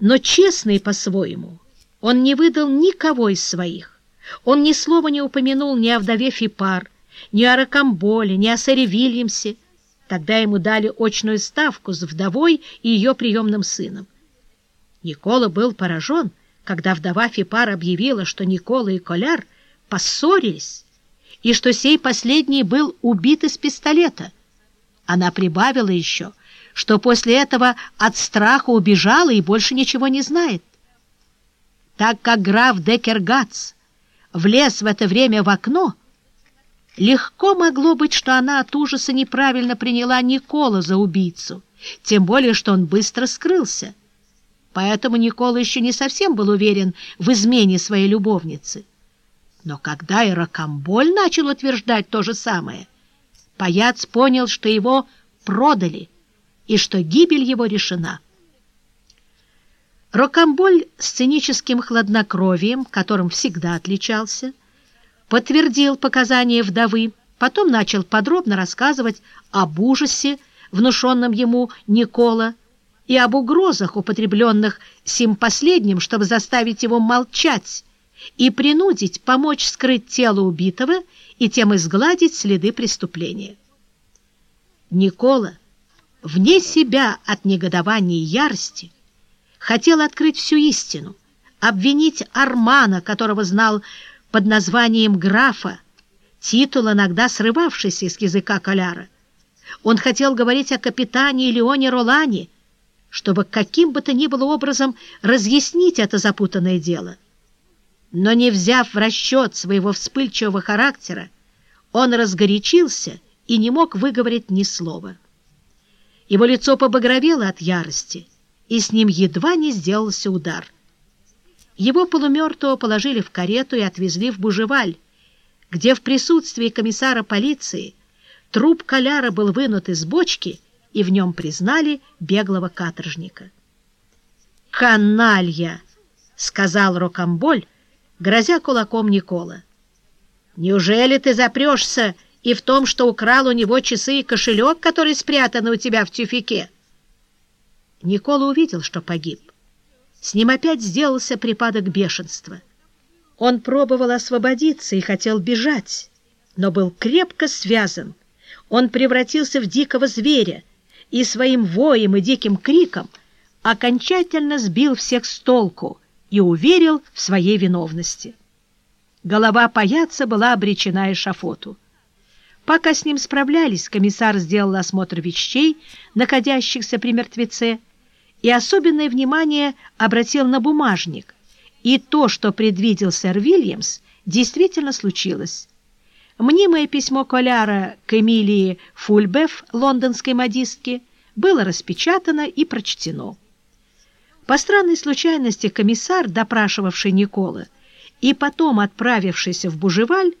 Но честный по-своему он не выдал никого из своих. Он ни слова не упомянул ни о вдове Фипар, ни о Рокамболе, ни о сэре Вильямсе. Тогда ему дали очную ставку с вдовой и ее приемным сыном. Никола был поражен, когда вдова Фипар объявила, что Никола и Коляр поссорились, и что сей последний был убит из пистолета. Она прибавила еще, что после этого от страха убежала и больше ничего не знает. Так как граф Декергац влез в это время в окно, легко могло быть, что она от ужаса неправильно приняла Никола за убийцу, тем более, что он быстро скрылся. Поэтому Никола еще не совсем был уверен в измене своей любовницы. Но когда Иракамболь начал утверждать то же самое, паяц понял, что его продали и что гибель его решена. Рокамболь с сценическим хладнокровием, которым всегда отличался, подтвердил показания вдовы, потом начал подробно рассказывать об ужасе, внушенном ему Никола, и об угрозах, употребленных сим последним, чтобы заставить его молчать и принудить помочь скрыть тело убитого и тем изгладить следы преступления. Никола, вне себя от негодования и ярости, хотел открыть всю истину, обвинить Армана, которого знал под названием графа, титул, иногда срывавшийся из языка Коляра. Он хотел говорить о капитане Леоне Ролане, чтобы каким бы то ни было образом разъяснить это запутанное дело. Но не взяв в расчет своего вспыльчивого характера, он разгорячился и не мог выговорить ни слова. Его лицо побагровело от ярости, и с ним едва не сделался удар. Его полумертвого положили в карету и отвезли в Бужеваль, где в присутствии комиссара полиции труп Коляра был вынут из бочки, и в нем признали беглого каторжника. «Каналья!» — сказал Рокамболь, грозя кулаком Никола. «Неужели ты запрешься и в том, что украл у него часы и кошелек, который спрятан у тебя в тюфике?» Никола увидел, что погиб. С ним опять сделался припадок бешенства. Он пробовал освободиться и хотел бежать, но был крепко связан. Он превратился в дикого зверя и своим воем и диким криком окончательно сбил всех с толку и уверил в своей виновности. Голова паяца была обречена эшафоту. Пока с ним справлялись, комиссар сделал осмотр вещей, находящихся при мертвеце, и особенное внимание обратил на бумажник. И то, что предвидел сэр Вильямс, действительно случилось. Мнимое письмо Коляра к Эмилии Фульбеф, лондонской модистке, было распечатано и прочтено. По странной случайности комиссар, допрашивавший Никола, и потом отправившийся в Бужеваль,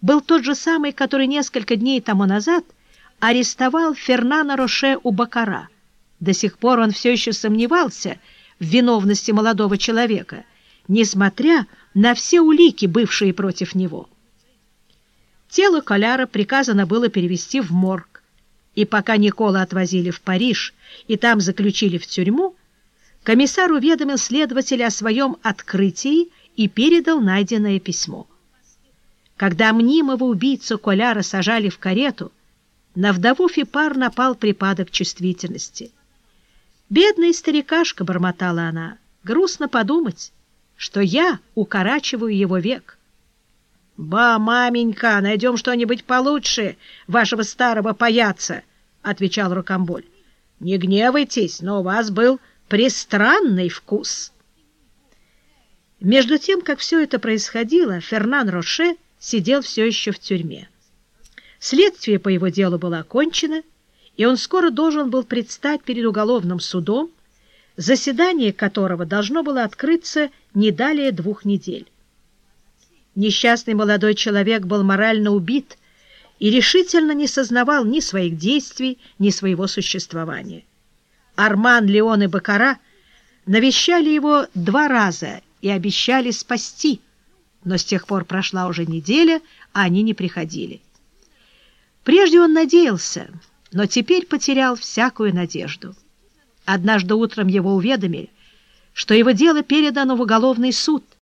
был тот же самый, который несколько дней тому назад арестовал Фернана Роше у Бакара. До сих пор он все еще сомневался в виновности молодого человека, несмотря на все улики, бывшие против него. Тело Коляра приказано было перевести в морг, и пока Никола отвозили в Париж и там заключили в тюрьму, комиссар уведомил следователя о своем открытии и передал найденное письмо. Когда мнимого убийцу Коляра сажали в карету, на вдову Фипар напал припадок чувствительности. «Бедная старикашка», — бормотала она, — «грустно подумать, что я укорачиваю его век». «Ба, маменька, найдем что-нибудь получше вашего старого паяца», — отвечал Рукомболь. «Не гневайтесь, но у вас был пристранный вкус. Между тем, как все это происходило, Фернан Роше сидел все еще в тюрьме. Следствие по его делу было окончено, и он скоро должен был предстать перед уголовным судом, заседание которого должно было открыться не далее двух недель. Несчастный молодой человек был морально убит и решительно не сознавал ни своих действий, ни своего существования. Арман, Леон и Бакара навещали его два раза и обещали спасти, но с тех пор прошла уже неделя, а они не приходили. Прежде он надеялся, но теперь потерял всякую надежду. Однажды утром его уведомили, что его дело передано в уголовный суд,